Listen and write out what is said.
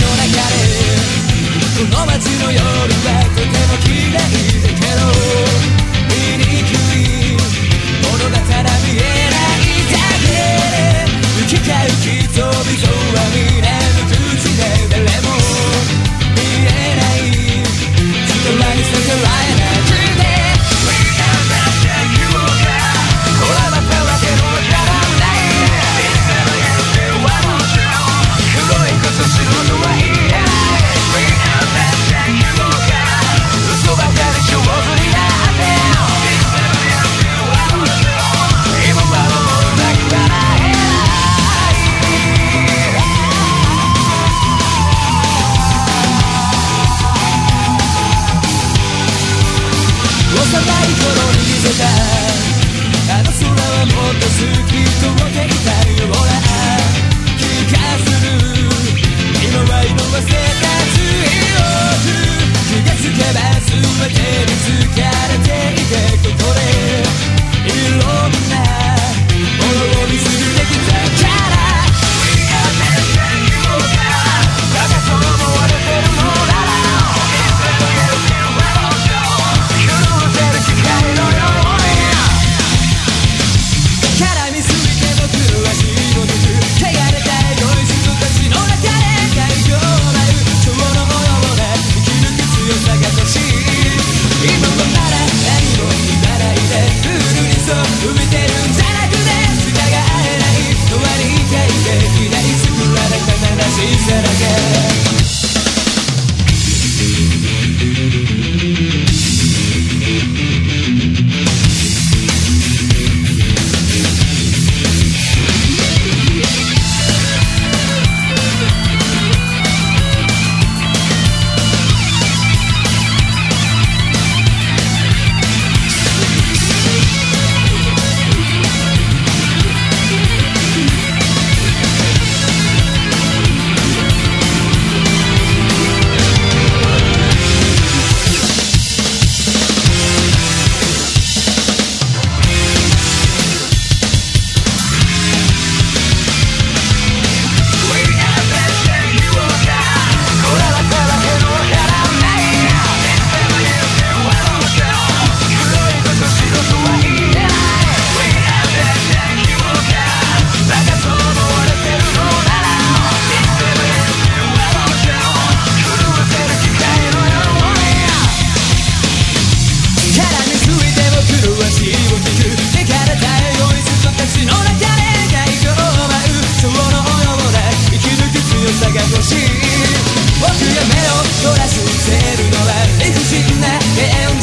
の中でこの街の夜はとても綺麗 and I see that again さが欲しい。僕が目を凝らすせるのは理不尽な永遠